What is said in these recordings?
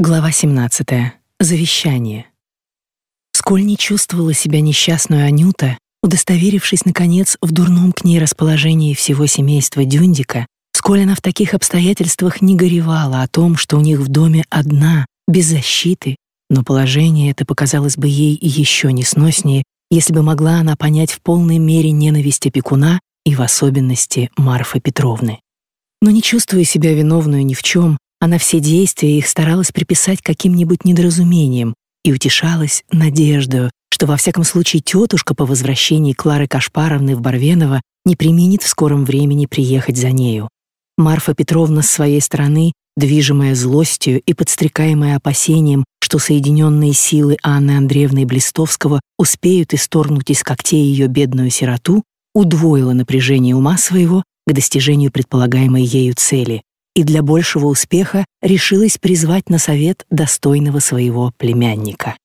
Глава 17. Завещание. Сколь не чувствовала себя несчастную Анюта, удостоверившись, наконец, в дурном к ней расположении всего семейства Дюндика, сколь она в таких обстоятельствах не горевала о том, что у них в доме одна, без защиты, но положение это показалось бы ей еще несноснее, если бы могла она понять в полной мере ненависть опекуна и в особенности Марфы Петровны. Но не чувствуя себя виновную ни в чем, она все действия их старалась приписать каким-нибудь недоразумениям и утешалась надеждой, что во всяком случае тетушка по возвращении Клары Кашпаровны в Барвеново не применит в скором времени приехать за нею. Марфа Петровна с своей стороны, движимая злостью и подстрекаемая опасением, что соединенные силы Анны Андреевны Блистовского успеют исторгнуть из когтей ее бедную сироту, удвоила напряжение ума своего к достижению предполагаемой ею цели и для большего успеха решилась призвать на совет достойного своего племянника.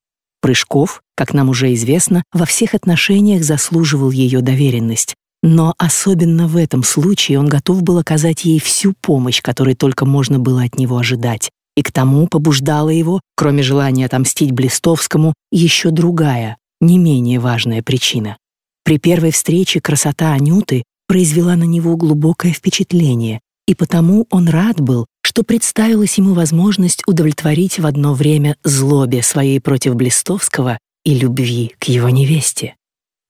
Прыжков, как нам уже известно, во всех отношениях заслуживал ее доверенность, но особенно в этом случае он готов был оказать ей всю помощь, которой только можно было от него ожидать. И к тому побуждала его, кроме желания отомстить Блистовскому, еще другая, не менее важная причина. При первой встрече красота Анюты произвела на него глубокое впечатление, и потому он рад был, что представилась ему возможность удовлетворить в одно время злобе своей против Блистовского и любви к его невесте.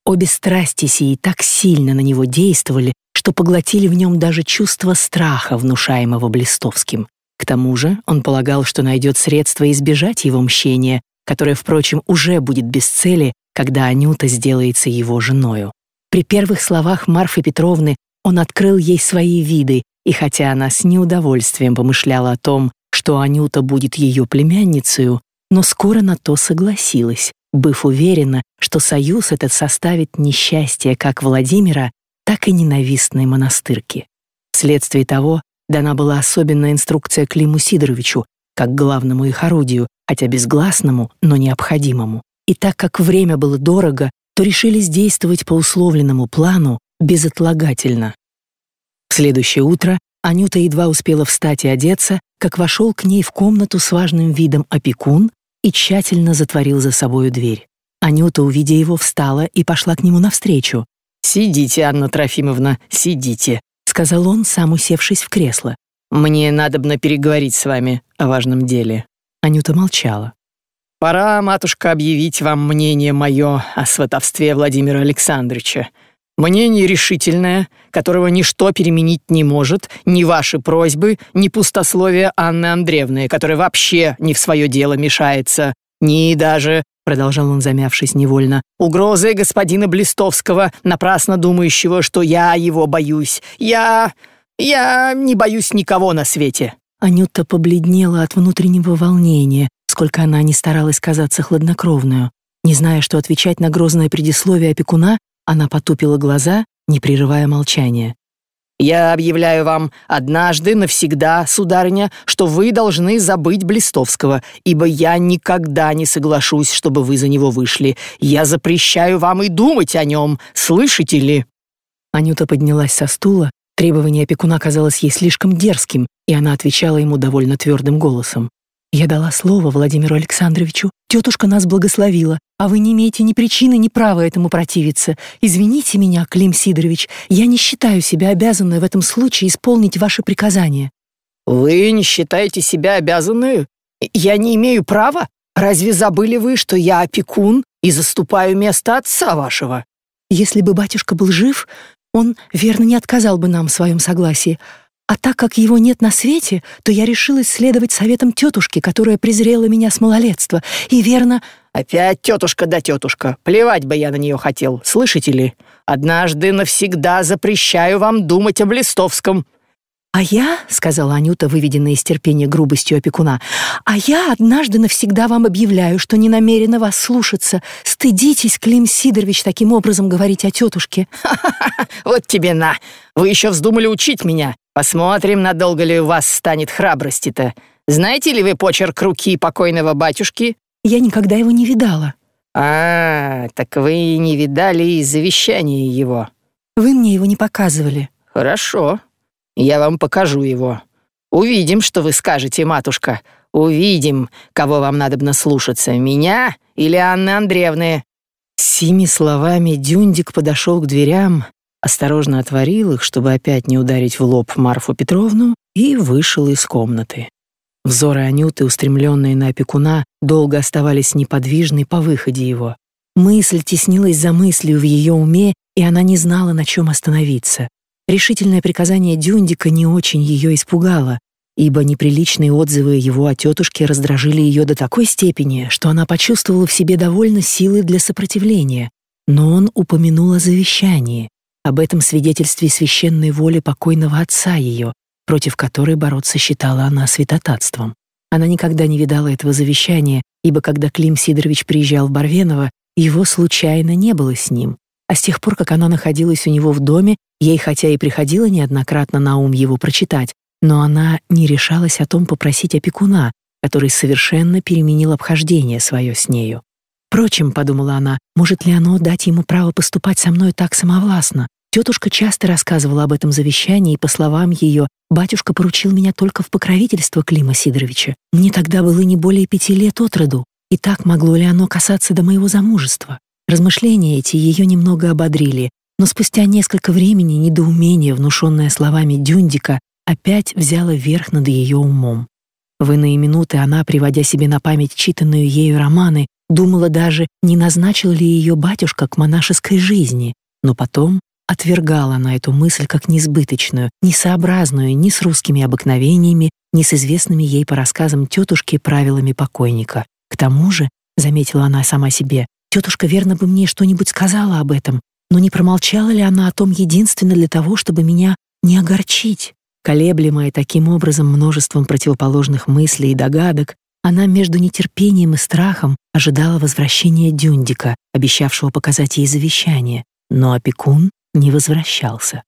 Обе страсти сии так сильно на него действовали, что поглотили в нем даже чувство страха, внушаемого Блистовским. К тому же он полагал, что найдет средства избежать его мщения, которое, впрочем, уже будет без цели, когда Анюта сделается его женою. При первых словах Марфы Петровны он открыл ей свои виды и хотя она с неудовольствием помышляла о том, что Анюта будет ее племянницей, но скоро на то согласилась, быв уверена, что союз этот составит несчастье как Владимира, так и ненавистной монастырки. Вследствие того дана была особенная инструкция Климу Сидоровичу, как главному их орудию, хотя безгласному, но необходимому. И так как время было дорого, то решились действовать по условленному плану безотлагательно. Следующее утро Анюта едва успела встать и одеться, как вошел к ней в комнату с важным видом опекун и тщательно затворил за собою дверь. Анюта, увидя его, встала и пошла к нему навстречу. «Сидите, Анна Трофимовна, сидите», — сказал он, сам усевшись в кресло. «Мне надобно переговорить с вами о важном деле». Анюта молчала. «Пора, матушка, объявить вам мнение мое о сватовстве Владимира Александровича. Мнение решительное, которого ничто переменить не может, ни ваши просьбы, ни пустословие Анны Андреевны, которая вообще не в свое дело мешается, ни даже, продолжал он, замявшись невольно, угрозы господина Блистовского, напрасно думающего, что я его боюсь. Я... я не боюсь никого на свете». Анюта побледнела от внутреннего волнения, сколько она не старалась казаться хладнокровную. Не зная, что отвечать на грозное предисловие опекуна, она потупила глаза, не прерывая молчания. «Я объявляю вам однажды навсегда, сударыня, что вы должны забыть Блистовского, ибо я никогда не соглашусь, чтобы вы за него вышли. Я запрещаю вам и думать о нем, слышите ли?» Анюта поднялась со стула, требование опекуна казалось ей слишком дерзким, и она отвечала ему довольно твердым голосом. «Я дала слово Владимиру Александровичу. Тетушка нас благословила, а вы не имеете ни причины, ни права этому противиться. Извините меня, Клим Сидорович, я не считаю себя обязанной в этом случае исполнить ваши приказания». «Вы не считаете себя обязанной? Я не имею права? Разве забыли вы, что я опекун и заступаю место отца вашего?» «Если бы батюшка был жив, он, верно, не отказал бы нам в своем согласии, а так как его нет на свете, то я решилась следовать советам тетушки, которая презрела меня с малолетства. И верно... Опять тетушка да тетушка. Плевать бы я на нее хотел, слышите ли? Однажды навсегда запрещаю вам думать о Блистовском. «А я, — сказала Анюта, выведенная из терпения грубостью опекуна, — а я однажды навсегда вам объявляю, что не намерена вас слушаться. Стыдитесь, Клим Сидорович, таким образом говорить о тетушке». «Ха-ха-ха! Вот тебе на! Вы еще вздумали учить меня! Посмотрим, надолго ли у вас станет храбрости-то. Знаете ли вы почерк руки покойного батюшки?» «Я никогда его не видала». «А, так вы не видали и завещание его». «Вы мне его не показывали». «Хорошо. Я вам покажу его. Увидим, что вы скажете, матушка. Увидим, кого вам надобно слушаться, меня или Анны Андреевны». С сими словами Дюндик подошел к дверям, осторожно отворил их, чтобы опять не ударить в лоб Марфу Петровну, и вышел из комнаты. Взоры Анюты, устремленные на опекуна, долго оставались неподвижны по выходе его. Мысль теснилась за мыслью в ее уме, и она не знала, на чем остановиться. Решительное приказание Дюндика не очень ее испугало, ибо неприличные отзывы его о тетушке раздражили ее до такой степени, что она почувствовала в себе довольно силы для сопротивления. Но он упомянул о завещании, об этом свидетельстве священной воли покойного отца ее, против которой бороться считала она святотатством. Она никогда не видала этого завещания, ибо когда Клим Сидорович приезжал в Барвеново, его случайно не было с ним. А с тех пор, как она находилась у него в доме, ей хотя и приходило неоднократно на ум его прочитать, но она не решалась о том попросить опекуна, который совершенно переменил обхождение свое с нею. Впрочем, подумала она, может ли оно дать ему право поступать со мной так самовластно? Тетушка часто рассказывала об этом завещании, и, по словам ее, батюшка поручил меня только в покровительство Клима Сидоровича. Мне тогда было не более пяти лет от роду, и так могло ли оно касаться до моего замужества? Размышления эти ее немного ободрили, но спустя несколько времени недоумение, внушенное словами Дюндика, опять взяло верх над ее умом. В иные минуты она, приводя себе на память читанную ею романы, думала даже, не назначил ли ее батюшка к монашеской жизни, но потом отвергала на эту мысль как несбыточную, несообразную ни с русскими обыкновениями, ни с известными ей по рассказам тетушки правилами покойника. К тому же, заметила она сама себе, тетушка верно бы мне что-нибудь сказала об этом, но не промолчала ли она о том единственно для того, чтобы меня не огорчить? Колеблемая таким образом множеством противоположных мыслей и догадок, она между нетерпением и страхом ожидала возвращения Дюндика, обещавшего показать ей завещание, но опекун не возвращался.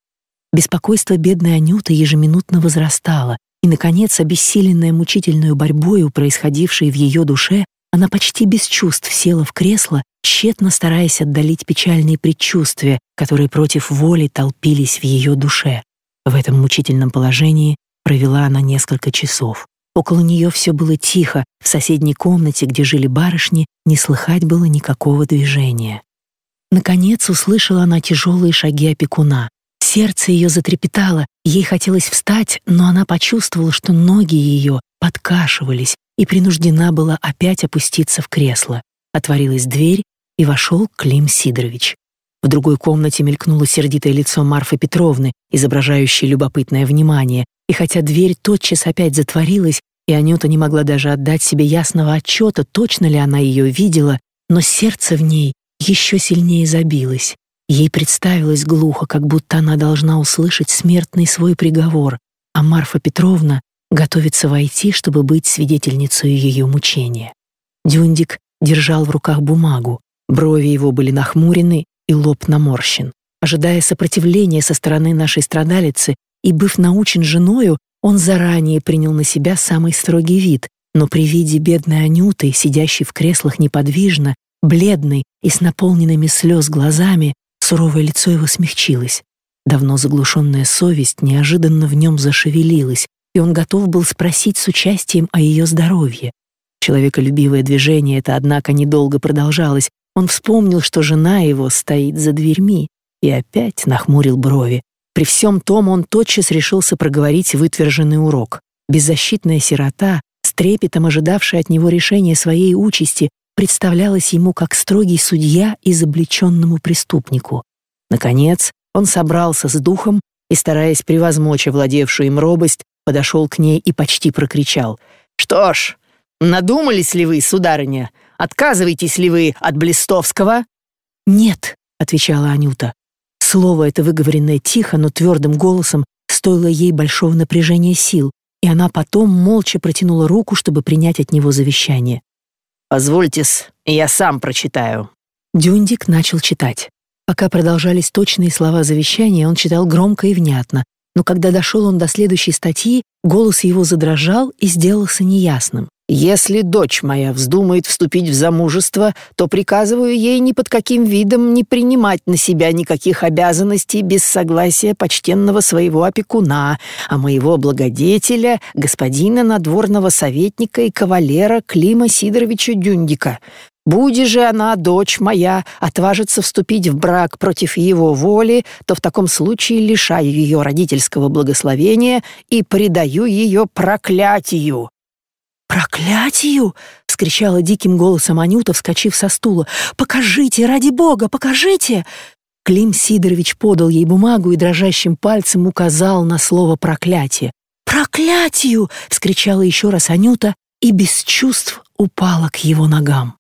Беспокойство бедной Анюты ежеминутно возрастало, и, наконец, обессиленная мучительную борьбою, происходившей в ее душе, она почти без чувств села в кресло, тщетно стараясь отдалить печальные предчувствия, которые против воли толпились в ее душе. В этом мучительном положении провела она несколько часов. Около нее все было тихо, в соседней комнате, где жили барышни, не слыхать было никакого движения. Наконец услышала она тяжелые шаги опекуна. Сердце ее затрепетало, ей хотелось встать, но она почувствовала, что ноги ее подкашивались и принуждена была опять опуститься в кресло. Отворилась дверь, и вошел Клим Сидорович. В другой комнате мелькнуло сердитое лицо Марфы Петровны, изображающее любопытное внимание, и хотя дверь тотчас опять затворилась, и Анюта не могла даже отдать себе ясного отчета, точно ли она ее видела, но сердце в ней еще сильнее забилось. Ей представилось глухо, как будто она должна услышать смертный свой приговор, а Марфа Петровна готовится войти, чтобы быть свидетельницей ее мучения. Дюндик держал в руках бумагу, брови его были нахмурены и лоб наморщен. Ожидая сопротивления со стороны нашей страдалицы и быв научен женою, он заранее принял на себя самый строгий вид, но при виде бедной Анюты, сидящей в креслах неподвижно, бледной и с наполненными слез глазами, суровое лицо его смягчилось. Давно заглушенная совесть неожиданно в нем зашевелилась, и он готов был спросить с участием о ее здоровье. Человеколюбивое движение это, однако, недолго продолжалось. Он вспомнил, что жена его стоит за дверьми, и опять нахмурил брови. При всем том он тотчас решился проговорить вытверженный урок. Беззащитная сирота, с трепетом ожидавшая от него решения своей участи, представлялась ему как строгий судья изобличенному преступнику. Наконец, он собрался с духом и, стараясь превозмочь овладевшую им робость, подошел к ней и почти прокричал. «Что ж, надумались ли вы, сударыня? Отказываетесь ли вы от Блистовского?» «Нет», — отвечала Анюта. Слово это, выговоренное тихо, но твердым голосом, стоило ей большого напряжения сил, и она потом молча протянула руку, чтобы принять от него завещание. «Позвольте-с, я сам прочитаю». Дюндик начал читать. Пока продолжались точные слова завещания, он читал громко и внятно, но когда дошел он до следующей статьи, голос его задрожал и сделался неясным. Если дочь моя вздумает вступить в замужество, то приказываю ей ни под каким видом не принимать на себя никаких обязанностей без согласия почтенного своего опекуна, а моего благодетеля, господина надворного советника и кавалера Клима Сидоровича Дюндика. Буди же она, дочь моя, отважится вступить в брак против его воли, то в таком случае лишаю ее родительского благословения и предаю ее проклятию. «Проклятию!» — вскричала диким голосом Анюта, вскочив со стула. «Покажите, ради бога, покажите!» Клим Сидорович подал ей бумагу и дрожащим пальцем указал на слово «проклятие». «Проклятию!» — вскричала еще раз Анюта и без чувств упала к его ногам.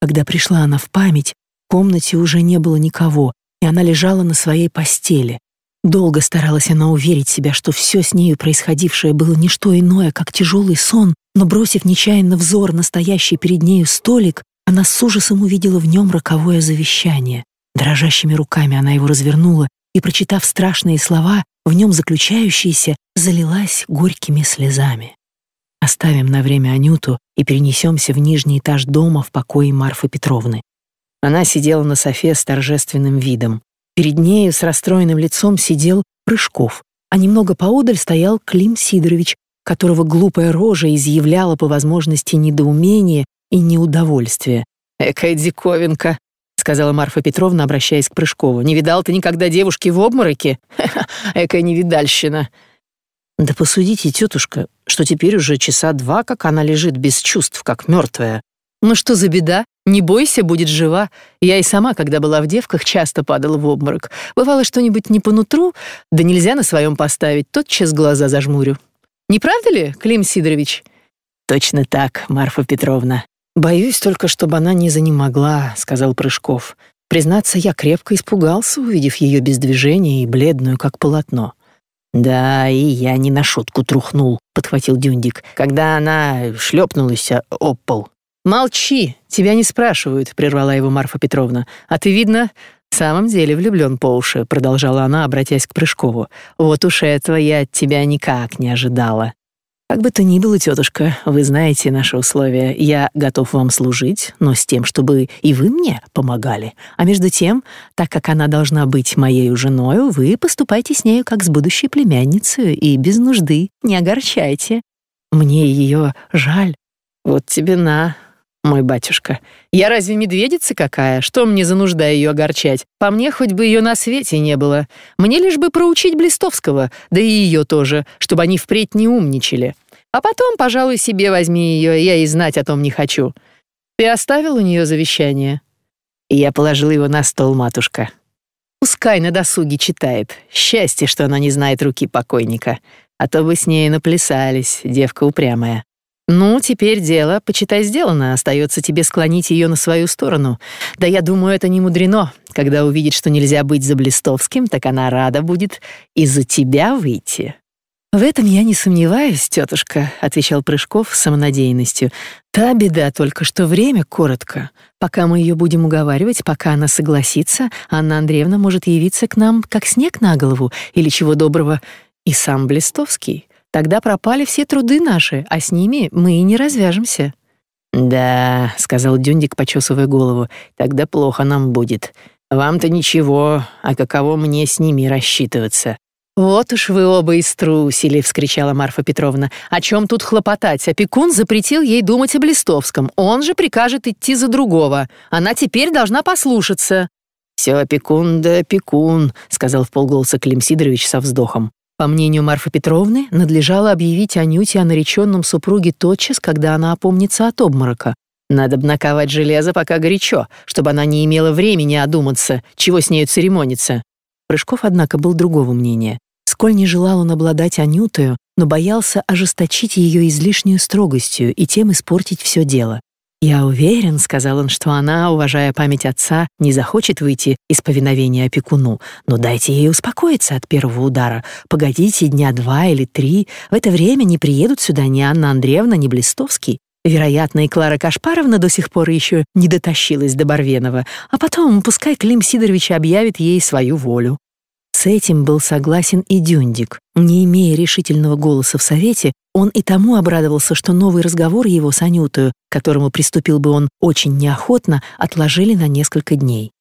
Когда пришла она в память, в комнате уже не было никого, и она лежала на своей постели. Долго старалась она уверить себя, что все с нею происходившее было не что иное, как тяжелый сон, но, бросив нечаянно взор на стоящий перед нею столик, она с ужасом увидела в нем роковое завещание. Дрожащими руками она его развернула и, прочитав страшные слова, в нем заключающиеся, залилась горькими слезами. Оставим на время Анюту и перенесемся в нижний этаж дома в покое Марфы Петровны. Она сидела на софе с торжественным видом. Перед нею с расстроенным лицом сидел Прыжков, а немного поодаль стоял Клим Сидорович, которого глупая рожа изъявляла по возможности недоумение и неудовольствие. «Экая диковинка», — сказала Марфа Петровна, обращаясь к Прыжкову. «Не видал ты никогда девушки в обмороке? Экая невидальщина». «Да посудите, тетушка, что теперь уже часа два, как она лежит без чувств, как мертвая. Ну что за беда? Не бойся, будет жива. Я и сама, когда была в девках, часто падала в обморок. Бывало что-нибудь не по нутру, да нельзя на своем поставить, тотчас глаза зажмурю. Не правда ли, Клим Сидорович? Точно так, Марфа Петровна. Боюсь только, чтобы она не занемогла, сказал Прыжков. Признаться, я крепко испугался, увидев ее без движения и бледную, как полотно. Да, и я не на шутку трухнул, подхватил Дюндик, когда она шлепнулась об пол. Молчи, тебя не спрашивают, прервала его Марфа Петровна. А ты видно, в самом деле влюблен по уши», — продолжала она, обратясь к Прыжкову. «Вот уж этого я от тебя никак не ожидала». «Как бы то ни было, тетушка, вы знаете наши условия. Я готов вам служить, но с тем, чтобы и вы мне помогали. А между тем, так как она должна быть моей женой, вы поступайте с нею как с будущей племянницей и без нужды, не огорчайте. Мне ее жаль. Вот тебе на, мой батюшка. Я разве медведица какая? Что мне за нужда ее огорчать? По мне, хоть бы ее на свете не было. Мне лишь бы проучить Блистовского, да и ее тоже, чтобы они впредь не умничали. А потом, пожалуй, себе возьми ее, я и знать о том не хочу. Ты оставил у нее завещание?» Я положил его на стол, матушка. Пускай на досуге читает. Счастье, что она не знает руки покойника. А то бы с ней наплясались, девка упрямая. «Ну, теперь дело, почитай, сделано. Остается тебе склонить ее на свою сторону. Да я думаю, это не мудрено. Когда увидит, что нельзя быть за Блистовским, так она рада будет и за тебя выйти». «В этом я не сомневаюсь, тетушка», — отвечал Прыжков с самонадеянностью. «Та беда только, что время коротко. Пока мы ее будем уговаривать, пока она согласится, Анна Андреевна может явиться к нам, как снег на голову, или чего доброго, и сам Блистовский. Тогда пропали все труды наши, а с ними мы и не развяжемся». «Да», — сказал Дюндик, почесывая голову, — «тогда плохо нам будет. Вам-то ничего, а каково мне с ними рассчитываться?» «Вот уж вы оба иструсили!» — вскричала Марфа Петровна. «О чем тут хлопотать? Опекун запретил ей думать о Блистовском. Он же прикажет идти за другого. Она теперь должна послушаться». «Все опекун да опекун», — сказал в полголоса Клим Сидорович со вздохом. По мнению Марфы Петровны, надлежало объявить Анюте о нареченном супруге тотчас, когда она опомнится от обморока. Надо наковать железо пока горячо, чтобы она не имела времени одуматься, чего с нею церемониться. Прыжков, однако, был другого мнения. Сколь не желал он обладать Анютою, но боялся ожесточить ее излишнюю строгостью и тем испортить все дело. «Я уверен», — сказал он, — «что она, уважая память отца, не захочет выйти из повиновения опекуну, но дайте ей успокоиться от первого удара. Погодите дня два или три. В это время не приедут сюда ни Анна Андреевна, ни Блистовский. Вероятно, и Клара Кашпаровна до сих пор еще не дотащилась до Барвенова, а потом пускай Клим Сидорович объявит ей свою волю». С этим был согласен и Дюндик. Не имея решительного голоса в совете, он и тому обрадовался, что новый разговор его с Анютою, которому приступил бы он очень неохотно, отложили на несколько дней.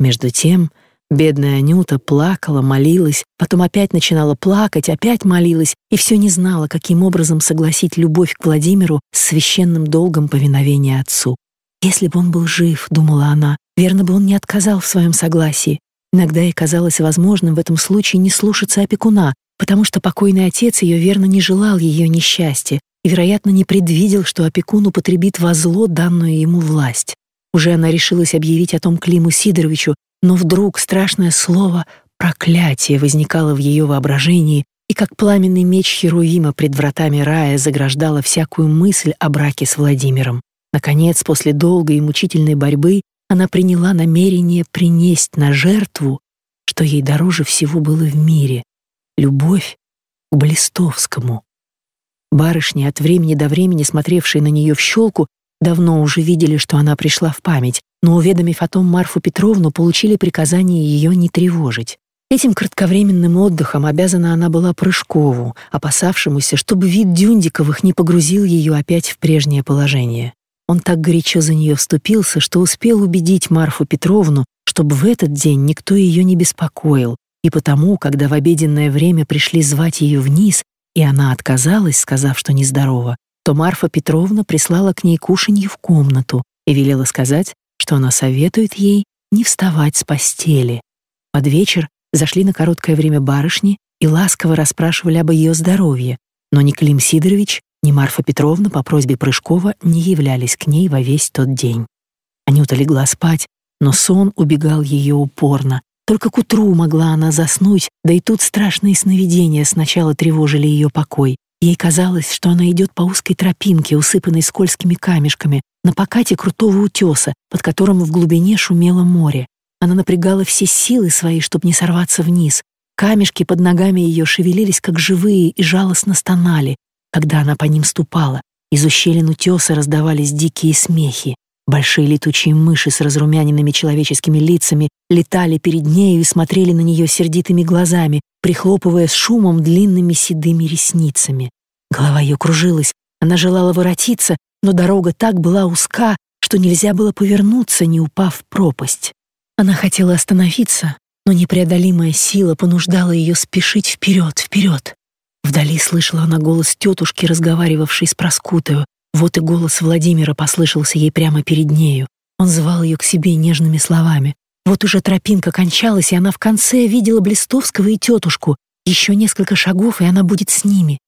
Между тем, бедная Анюта плакала, молилась, потом опять начинала плакать, опять молилась и все не знала, каким образом согласить любовь к Владимиру с священным долгом повиновения отцу. Если бы он был жив, думала она, верно бы он не отказал в своем согласии, Иногда ей казалось возможным в этом случае не слушаться опекуна, потому что покойный отец ее верно не желал ее несчастья и, вероятно, не предвидел, что опекун употребит во зло данную ему власть. Уже она решилась объявить о том Климу Сидоровичу, но вдруг страшное слово «проклятие» возникало в ее воображении, и как пламенный меч Херувима пред вратами рая заграждала всякую мысль о браке с Владимиром. Наконец, после долгой и мучительной борьбы, она приняла намерение принесть на жертву, что ей дороже всего было в мире — любовь к Блистовскому. Барышни, от времени до времени смотревшие на нее в щелку, давно уже видели, что она пришла в память, но, уведомив о том Марфу Петровну, получили приказание ее не тревожить. Этим кратковременным отдыхом обязана она была Прыжкову, опасавшемуся, чтобы вид Дюндиковых не погрузил ее опять в прежнее положение. Он так горячо за нее вступился, что успел убедить Марфу Петровну, чтобы в этот день никто ее не беспокоил, и потому, когда в обеденное время пришли звать ее вниз, и она отказалась, сказав, что нездорова, то Марфа Петровна прислала к ней кушанье в комнату и велела сказать, что она советует ей не вставать с постели. Под вечер зашли на короткое время барышни и ласково расспрашивали об ее здоровье, но ни Клим Сидорович, ни Марфа Петровна по просьбе Прыжкова не являлись к ней во весь тот день. Анюта легла спать, но сон убегал ее упорно. Только к утру могла она заснуть, да и тут страшные сновидения сначала тревожили ее покой. Ей казалось, что она идет по узкой тропинке, усыпанной скользкими камешками, на покате крутого утеса, под которым в глубине шумело море. Она напрягала все силы свои, чтобы не сорваться вниз. Камешки под ногами ее шевелились, как живые, и жалостно стонали когда она по ним ступала. Из ущелин утеса раздавались дикие смехи. Большие летучие мыши с разрумяненными человеческими лицами летали перед нею и смотрели на нее сердитыми глазами, прихлопывая с шумом длинными седыми ресницами. Голова ее кружилась, она желала воротиться, но дорога так была узка, что нельзя было повернуться, не упав в пропасть. Она хотела остановиться, но непреодолимая сила понуждала ее спешить вперед, вперед. Вдали слышала она голос тетушки, разговаривавшей с Проскутою. Вот и голос Владимира послышался ей прямо перед нею. Он звал ее к себе нежными словами. Вот уже тропинка кончалась, и она в конце видела Блистовского и тетушку. Еще несколько шагов, и она будет с ними.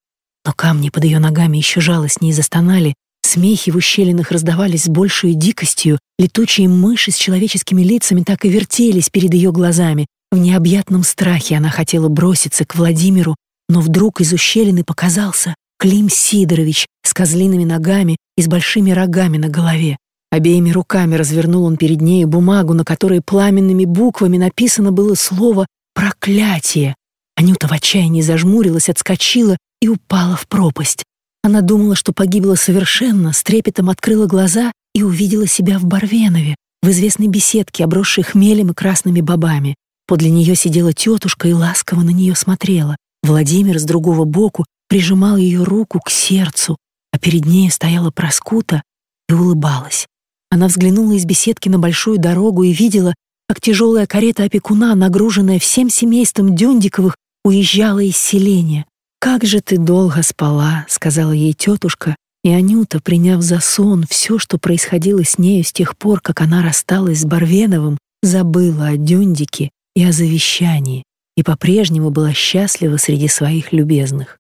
Но камни под ее ногами еще жалостнее застонали, смехи в ущелинах раздавались с большей дикостью, летучие мыши с человеческими лицами так и вертелись перед ее глазами. В необъятном страхе она хотела броситься к Владимиру, но вдруг из ущелины показался Клим Сидорович с козлиными ногами и с большими рогами на голове. Обеими руками развернул он перед ней бумагу, на которой пламенными буквами написано было слово «проклятие». Анюта в отчаянии зажмурилась, отскочила и упала в пропасть. Она думала, что погибла совершенно, с трепетом открыла глаза и увидела себя в Барвенове, в известной беседке, обросшей хмелем и красными бобами. Подле нее сидела тетушка и ласково на нее смотрела. Владимир с другого боку прижимал ее руку к сердцу, а перед ней стояла Проскута и улыбалась. Она взглянула из беседки на большую дорогу и видела, как тяжелая карета опекуна, нагруженная всем семейством Дюндиковых, уезжала из селения. «Как же ты долго спала», — сказала ей тетушка, и Анюта, приняв за сон все, что происходило с нею с тех пор, как она рассталась с Барвеновым, забыла о Дюндике и о завещании и по-прежнему была счастлива среди своих любезных.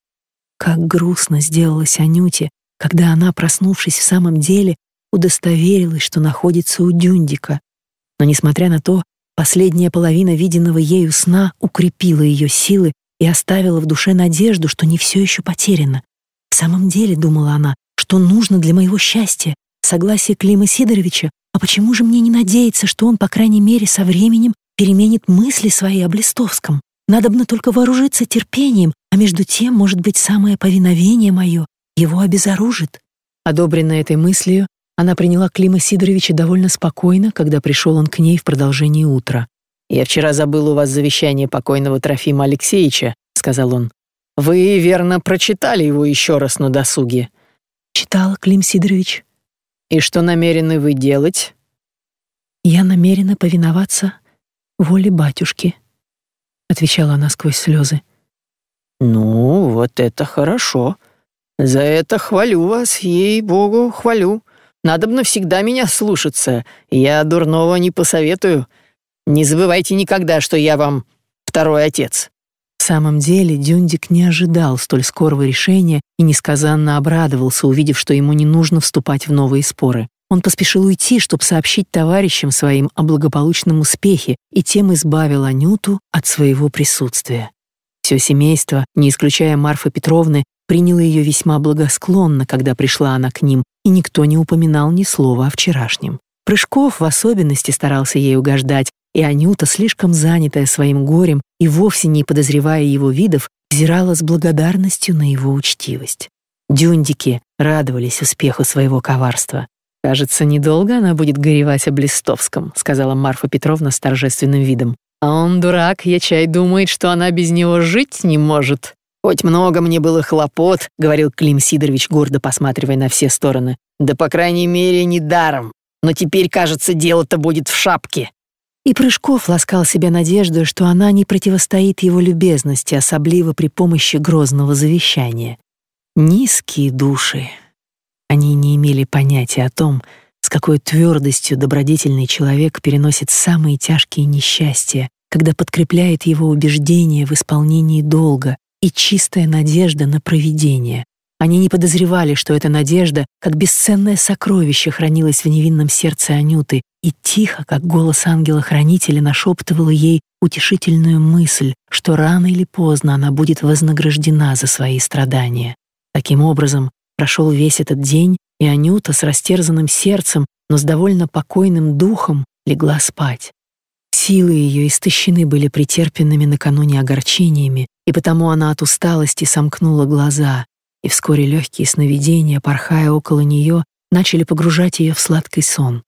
Как грустно сделалось Анюте, когда она, проснувшись в самом деле, удостоверилась, что находится у Дюндика. Но, несмотря на то, последняя половина виденного ею сна укрепила ее силы и оставила в душе надежду, что не все еще потеряно. В самом деле, думала она, что нужно для моего счастья, согласие Клима Сидоровича, а почему же мне не надеяться, что он, по крайней мере, со временем переменит мысли свои о Блистовском? Надобно только вооружиться терпением, а между тем, может быть, самое повиновение мое его обезоружит». Одобренная этой мыслью, она приняла Клима Сидоровича довольно спокойно, когда пришел он к ней в продолжении утра. «Я вчера забыл у вас завещание покойного Трофима Алексеевича», — сказал он. «Вы, верно, прочитали его еще раз на досуге?» «Читала, Клим Сидорович». «И что намерены вы делать?» «Я намерена повиноваться воле батюшки», — отвечала она сквозь слезы. «Ну, вот это хорошо. За это хвалю вас, ей-богу, хвалю. Надо бы навсегда меня слушаться. Я дурного не посоветую. Не забывайте никогда, что я вам второй отец». В самом деле Дюндик не ожидал столь скорого решения и несказанно обрадовался, увидев, что ему не нужно вступать в новые споры. Он поспешил уйти, чтобы сообщить товарищам своим о благополучном успехе и тем избавил Анюту от своего присутствия. Все семейство, не исключая Марфы Петровны, приняло ее весьма благосклонно, когда пришла она к ним, и никто не упоминал ни слова о вчерашнем. Прыжков в особенности старался ей угождать, и Анюта, слишком занятая своим горем и вовсе не подозревая его видов, взирала с благодарностью на его учтивость. Дюндики радовались успеху своего коварства. «Кажется, недолго она будет горевать о Блистовском», сказала Марфа Петровна с торжественным видом. «А он, дурак, я чай думает, что она без него жить не может». «Хоть много мне было хлопот», — говорил Клим Сидорович, гордо посматривая на все стороны. «Да, по крайней мере, не даром. Но теперь, кажется, дело-то будет в шапке». И Прыжков ласкал себя надеждой, что она не противостоит его любезности, особливо при помощи грозного завещания. Низкие души, они не имели понятия о том, с какой твердостью добродетельный человек переносит самые тяжкие несчастья, когда подкрепляет его убеждение в исполнении долга и чистая надежда на провидение. Они не подозревали, что эта надежда, как бесценное сокровище, хранилась в невинном сердце Анюты, и тихо, как голос ангела-хранителя, нашептывала ей утешительную мысль, что рано или поздно она будет вознаграждена за свои страдания. Таким образом, Прошел весь этот день, и Анюта с растерзанным сердцем, но с довольно покойным духом легла спать. Силы ее истощены были претерпенными накануне огорчениями, и потому она от усталости сомкнула глаза, и вскоре легкие сновидения, порхая около нее, начали погружать ее в сладкий сон.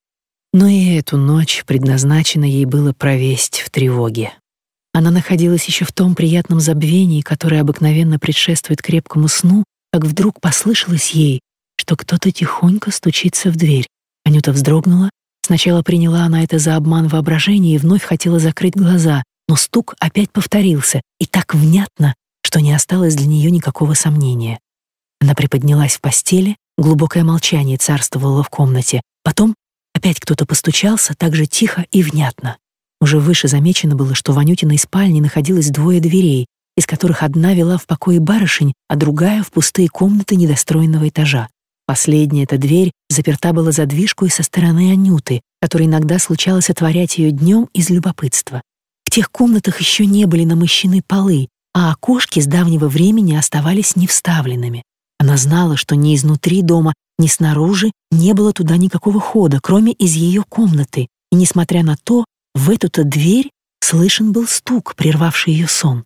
Но и эту ночь предназначено ей было провесть в тревоге. Она находилась еще в том приятном забвении, которое обыкновенно предшествует крепкому сну, как вдруг послышалось ей, что кто-то тихонько стучится в дверь. Анюта вздрогнула. Сначала приняла она это за обман воображения и вновь хотела закрыть глаза, но стук опять повторился, и так внятно, что не осталось для нее никакого сомнения. Она приподнялась в постели, глубокое молчание царствовало в комнате. Потом опять кто-то постучался, так же тихо и внятно. Уже выше замечено было, что в Анютиной спальне находилось двое дверей, из которых одна вела в покое барышень, а другая — в пустые комнаты недостроенного этажа. Последняя эта дверь заперта была задвижкой со стороны Анюты, которой иногда случалось отворять ее днем из любопытства. В тех комнатах еще не были намощены полы, а окошки с давнего времени оставались невставленными. Она знала, что ни изнутри дома, ни снаружи не было туда никакого хода, кроме из ее комнаты, и, несмотря на то, в эту-то дверь слышен был стук, прервавший ее сон.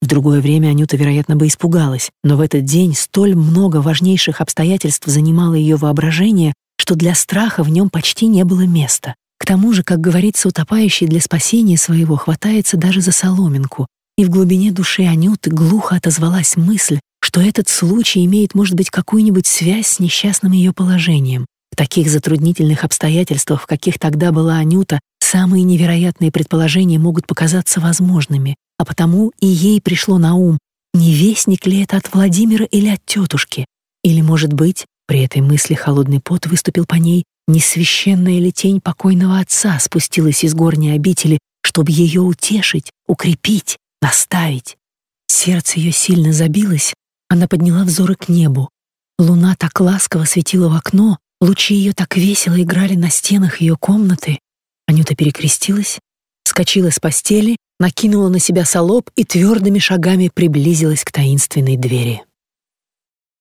В другое время Анюта, вероятно, бы испугалась, но в этот день столь много важнейших обстоятельств занимало ее воображение, что для страха в нем почти не было места. К тому же, как говорится, утопающий для спасения своего хватается даже за соломинку, и в глубине души Анюты глухо отозвалась мысль, что этот случай имеет, может быть, какую-нибудь связь с несчастным ее положением. В таких затруднительных обстоятельствах, в каких тогда была Анюта, самые невероятные предположения могут показаться возможными, а потому и ей пришло на ум, не вестник ли это от Владимира или от тетушки. Или, может быть, при этой мысли холодный пот выступил по ней, не священная ли тень покойного отца спустилась из горней обители, чтобы ее утешить, укрепить, наставить. Сердце ее сильно забилось, она подняла взоры к небу. Луна так ласково светила в окно, лучи ее так весело играли на стенах ее комнаты. Анюта перекрестилась, вскочила с постели накинула на себя солоб и твердыми шагами приблизилась к таинственной двери.